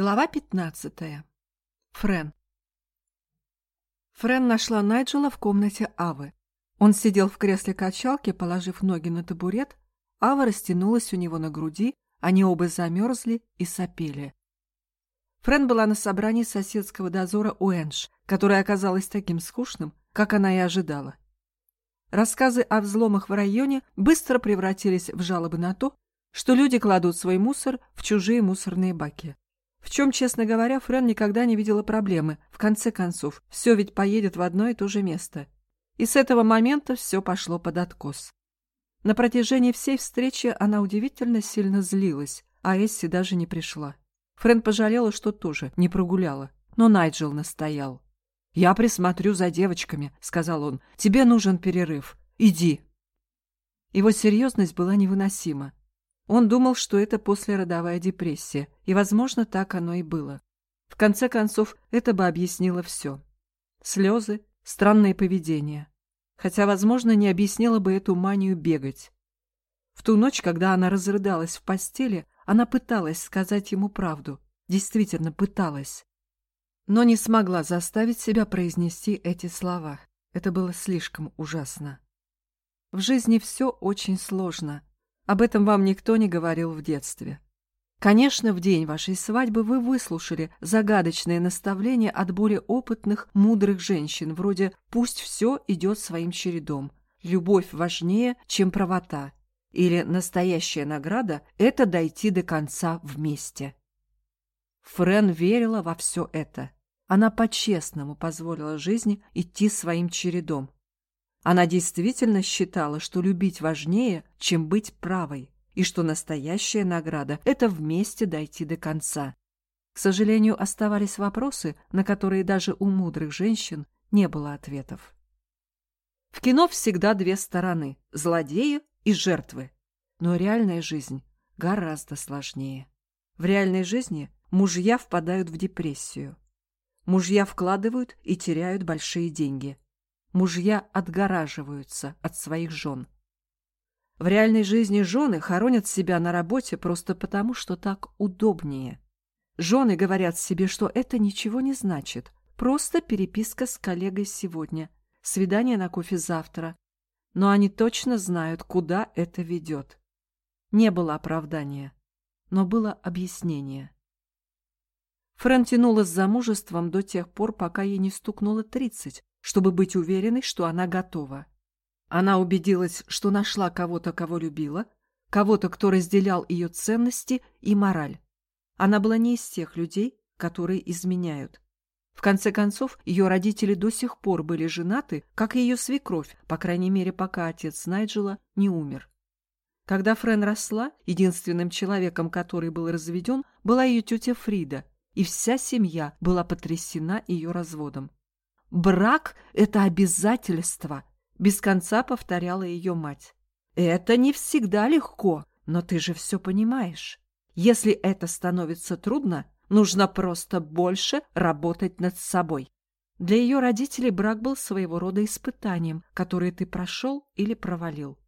Глава 15. Френ. Френ нашла Найджела в комнате Авы. Он сидел в кресле качалки, положив ноги на табурет. Ава растянулась у него на груди, они оба замерзли и сопели. Френ была на собрании соседского дозора Уэнш, которое оказалось таким скучным, как она и ожидала. Рассказы о взломах в районе быстро превратились в жалобы на то, что люди кладут свой мусор в чужие мусорные баки. В чем, честно говоря, Френ никогда не видела проблемы. В конце концов, все ведь поедет в одно и то же место. И с этого момента все пошло под откос. На протяжении всей встречи она удивительно сильно злилась, а Эсси даже не пришла. Френ пожалела, что тоже не прогуляла. Но Найджел настоял. «Я присмотрю за девочками», — сказал он. «Тебе нужен перерыв. Иди». Его серьезность была невыносима. Он думал, что это послеродовая депрессия, и, возможно, так оно и было. В конце концов, это бы объяснило все. Слезы, странное поведение. Хотя, возможно, не объяснило бы эту манию бегать. В ту ночь, когда она разрыдалась в постели, она пыталась сказать ему правду. Действительно пыталась. Но не смогла заставить себя произнести эти слова. Это было слишком ужасно. В жизни все очень сложно, об этом вам никто не говорил в детстве. Конечно, в день вашей свадьбы вы выслушали загадочные наставления от более опытных, мудрых женщин, вроде «пусть все идет своим чередом», «любовь важнее, чем правота» или «настоящая награда – это дойти до конца вместе». Френ верила во все это. Она по-честному позволила жизни идти своим чередом. Она действительно считала, что любить важнее, чем быть правой, и что настоящая награда – это вместе дойти до конца. К сожалению, оставались вопросы, на которые даже у мудрых женщин не было ответов. В кино всегда две стороны – злодеи и жертвы. Но реальная жизнь гораздо сложнее. В реальной жизни мужья впадают в депрессию. Мужья вкладывают и теряют большие деньги – мужья отгораживаются от своих жен. В реальной жизни жены хоронят себя на работе просто потому, что так удобнее. Жены говорят себе, что это ничего не значит, просто переписка с коллегой сегодня, свидание на кофе завтра. Но они точно знают, куда это ведет. Не было оправдания, но было объяснение. Френ тянула с замужеством до тех пор, пока ей не стукнуло тридцать, чтобы быть уверенной, что она готова. Она убедилась, что нашла кого-то, кого любила, кого-то, кто разделял ее ценности и мораль. Она была не из тех людей, которые изменяют. В конце концов, ее родители до сих пор были женаты, как и ее свекровь, по крайней мере, пока отец Найджела не умер. Когда Френ росла, единственным человеком, который был разведен, была ее тетя Фрида, и вся семья была потрясена ее разводом. Брак — это обязательство, без конца повторяла ее мать. Это не всегда легко, но ты же все понимаешь. Если это становится трудно, нужно просто больше работать над собой. Для ее родителей брак был своего рода испытанием, которое ты прошел или провалил.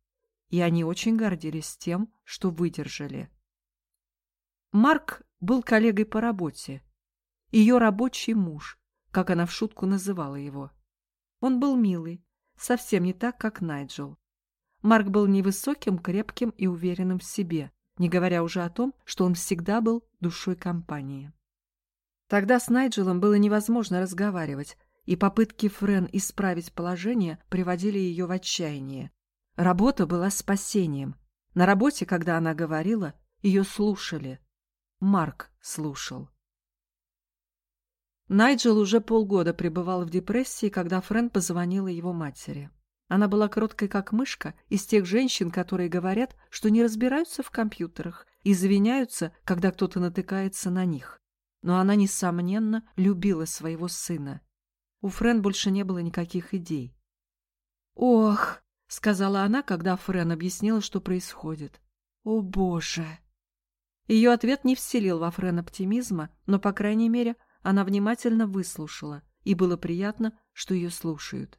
И они очень гордились тем, что выдержали. Марк был коллегой по работе. Ее рабочий муж, как она в шутку называла его. Он был милый, совсем не так, как Найджел. Марк был невысоким, крепким и уверенным в себе, не говоря уже о том, что он всегда был душой компании. Тогда с Найджелом было невозможно разговаривать, и попытки Френ исправить положение приводили ее в отчаяние. Работа была спасением. На работе, когда она говорила, ее слушали. Марк слушал. Найджел уже полгода пребывал в депрессии, когда Френ позвонила его матери. Она была кроткой, как мышка, из тех женщин, которые говорят, что не разбираются в компьютерах и извиняются, когда кто-то натыкается на них. Но она, несомненно, любила своего сына. У Френ больше не было никаких идей. «Ох!» — сказала она, когда Френ объяснила, что происходит. «О, Боже!» Ее ответ не вселил во Френ оптимизма, но, по крайней мере, она внимательно выслушала, и было приятно, что ее слушают.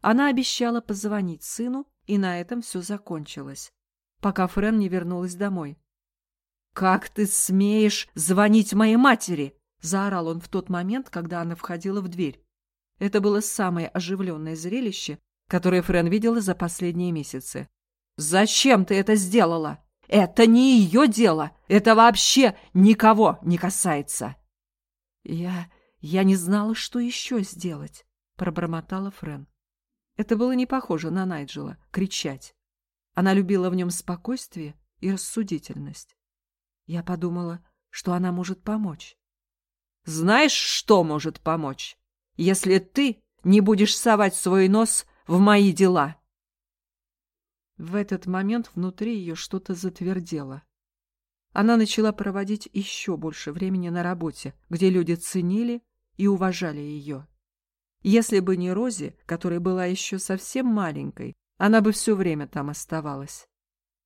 Она обещала позвонить сыну, и на этом все закончилось, пока Френ не вернулась домой. «Как ты смеешь звонить моей матери?» — заорал он в тот момент, когда она входила в дверь. Это было самое оживленное зрелище, которое Френ видела за последние месяцы. «Зачем ты это сделала? Это не ее дело! Это вообще никого не касается!» «Я... я не знала, что еще сделать», — пробормотала Френ. Это было не похоже на Найджела — кричать. Она любила в нем спокойствие и рассудительность. Я подумала, что она может помочь. «Знаешь, что может помочь? Если ты не будешь совать свой нос в мои дела!» В этот момент внутри ее что-то затвердело. Она начала проводить еще больше времени на работе, где люди ценили и уважали ее. Если бы не Рози, которая была еще совсем маленькой, она бы все время там оставалась.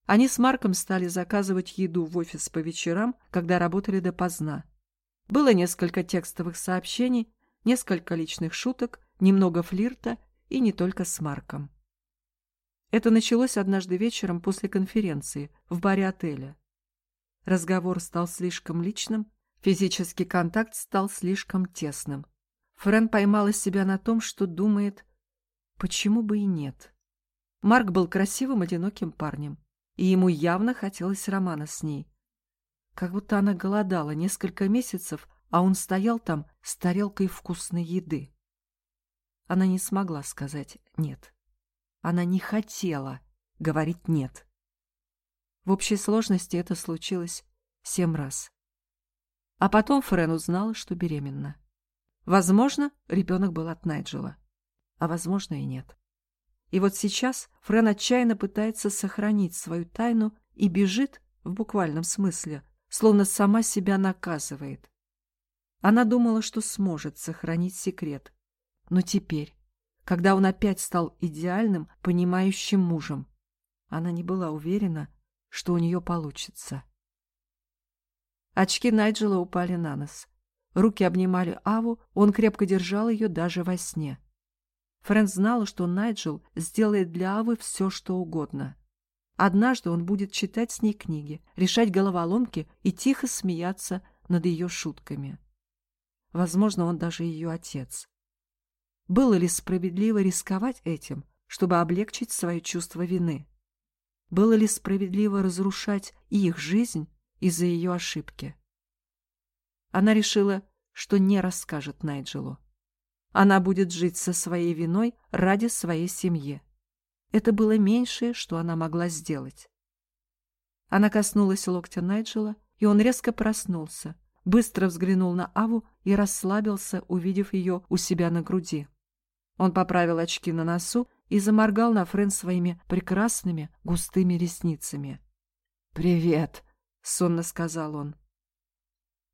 Они с Марком стали заказывать еду в офис по вечерам, когда работали допоздна. Было несколько текстовых сообщений, несколько личных шуток, немного флирта и не только с Марком. Это началось однажды вечером после конференции в баре отеля. Разговор стал слишком личным, физический контакт стал слишком тесным. Френ поймала себя на том, что думает, почему бы и нет. Марк был красивым, одиноким парнем, и ему явно хотелось романа с ней. Как будто она голодала несколько месяцев, а он стоял там с тарелкой вкусной еды. Она не смогла сказать «нет». Она не хотела говорить «нет». В общей сложности это случилось семь раз. А потом Френ узнала, что беременна. Возможно, ребенок был от Найджела, а возможно и нет. И вот сейчас Френ отчаянно пытается сохранить свою тайну и бежит, в буквальном смысле, словно сама себя наказывает. Она думала, что сможет сохранить секрет. Но теперь, когда он опять стал идеальным, понимающим мужем. Она не была уверена, что у нее получится. Очки Найджела упали на нос. Руки обнимали Аву, он крепко держал ее даже во сне. Фрэн знала, что Найджел сделает для Авы все, что угодно. Однажды он будет читать с ней книги, решать головоломки и тихо смеяться над ее шутками. Возможно, он даже ее отец. Было ли справедливо рисковать этим, чтобы облегчить свое чувство вины? Было ли справедливо разрушать их жизнь из-за ее ошибки? Она решила, что не расскажет Найджелу. Она будет жить со своей виной ради своей семьи. Это было меньшее, что она могла сделать. Она коснулась локтя Найджела, и он резко проснулся, быстро взглянул на Аву и расслабился, увидев ее у себя на груди. Он поправил очки на носу и заморгал на Френ своими прекрасными густыми ресницами. «Привет!» — сонно сказал он.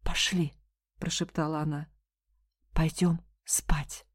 «Пошли!» — прошептала она. «Пойдем спать!»